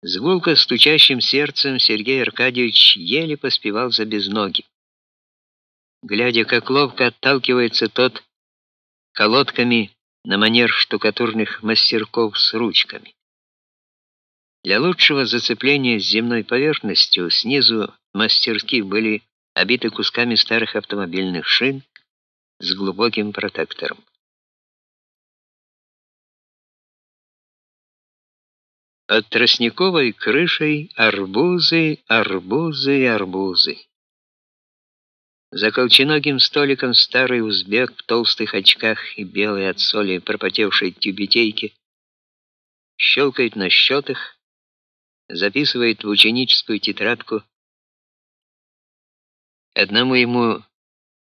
С гулко стучащим сердцем Сергей Аркадьевич еле поспевал за безногим. Глядя, как ловко отталкивается тот колодками на манер штукатурных мастерков с ручками. Для лучшего зацепления с земной поверхностью снизу мастерски были обиты кусками старых автомобильных шин с глубоким протектором. Под тростниковой крышей арбузы, арбузы, арбузы. За колченогим столиком старый узбек в толстых очках и белой от соли пропотевшей тюбетейке щелкает на счетах, записывает в ученическую тетрадку одному ему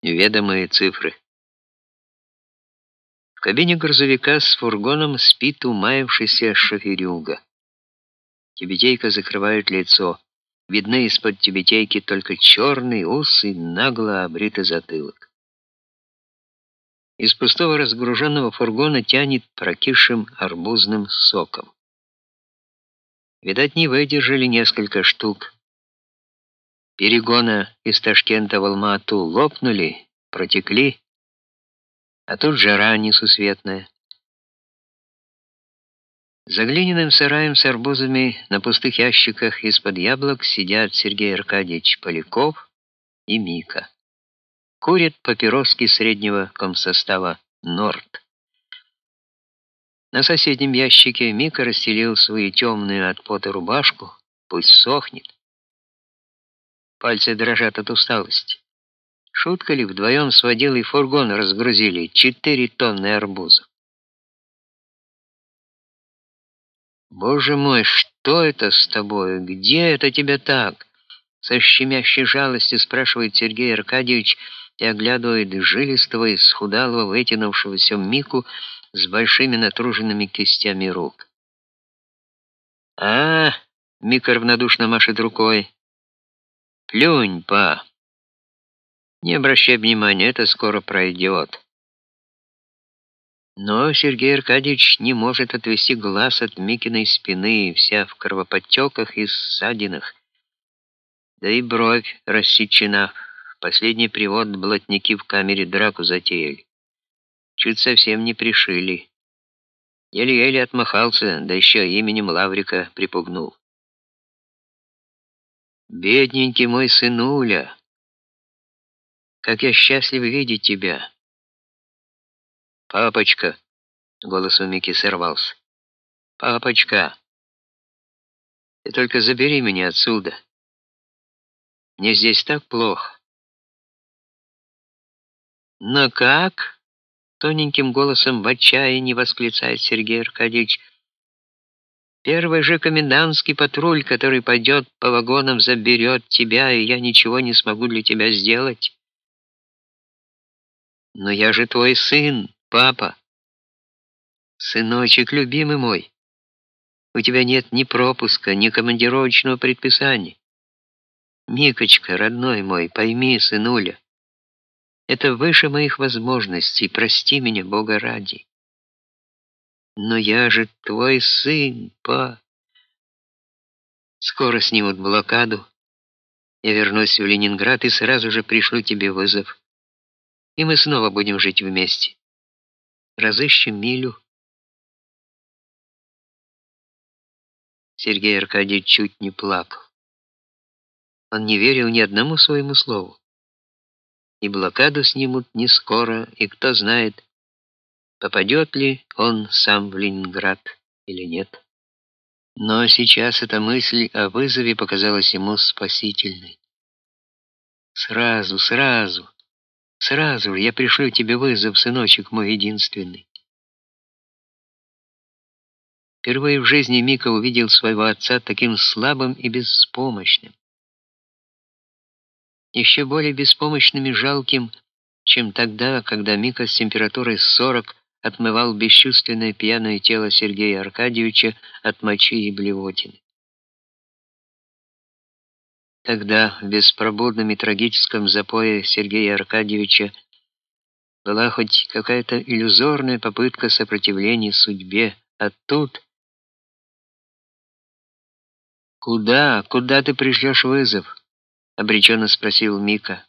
неведомые цифры. В кабине грузовика с фургоном спит умаявшийся шоферюга. Тюбетейка закрывает лицо. Видны из-под тюбетейки только черный ус и нагло обритый затылок. Из пустого разгруженного фургона тянет прокисшим арбузным соком. Видать, не выдержали несколько штук. Перегона из Ташкента в Алма-Ату лопнули, протекли, а тут жара несусветная. За глиняным сараем с арбузами на пустых ящиках из-под яблок сидят Сергей Аркадьевич Поляков и Мика. Курят папироски среднего комсостава Норд. На соседнем ящике Мика расстелил свою темную от пота рубашку, пусть сохнет. Пальцы дрожат от усталости. Шутка ли, вдвоем с водилой фургон разгрузили четыре тонны арбузов. Боже мой, что это с тобой? Где это тебя так? Со щемящей жалостью спрашивает Сергей Аркадьевич и оглядывает жилистого и схудалого, вытянувшегося Мику с большими натруженными кистями рук. А, Мика равнодушно машет рукой. Плюнь, па. Не обращай внимания, это скоро пройдет. Но Сергей Аркадьевич не может отвести глаз от Микиной спины, вся в кровоподтеках и ссадинах. Да и бровь рассечена. Последний привод блатники в камере драку затеяли. Чуть совсем не пришили. Еле-еле отмахался, да еще именем Лаврика припугнул. Бедненький мой сынуля, как я счастлив видеть тебя. «Папочка!» — голос у Мики сорвался. «Папочка! Ты только забери меня отсюда. Мне здесь так плохо». «Но как?» — тоненьким голосом в отчаянии восклицает Сергей Аркадьевич. «Первый же комендантский патруль, который пойдет по вагонам, заберет тебя, и я ничего не смогу для тебя сделать». «Но я же твой сын!» Папа, сыночек любимый мой, у тебя нет ни пропуска, ни командировочного предписания. Микочка, родной мой, пойми, сынуля, это выше моих возможностей, прости меня, Бога ради. Но я же твой сын, па. Скоро снимут блокаду. Я вернусь в Ленинград и сразу же пришлю тебе вызов. И мы снова будем жить вместе разыщем Милю. Сергей Аркадьевич чуть не плакал. Он не верил ни одному своему слову. И блокаду снимут не скоро, и кто знает, попадет ли он сам в Ленинград или нет. Но сейчас эта мысль о вызове показалась ему спасительной. Сразу, сразу Сразу же я пришлю тебе вызов, сыночек мой единственный. Впервые в жизни Мика увидел своего отца таким слабым и беспомощным. Еще более беспомощным и жалким, чем тогда, когда Мика с температурой 40 отмывал бесчувственное пьяное тело Сергея Аркадьевича от мочи и блевотины. Тогда в беспробудном и трагическом запое Сергея Аркадьевича была хоть какая-то иллюзорная попытка сопротивления судьбе, а тут Куда? Куда ты пришлешь вызов? обреченно спросил Мика.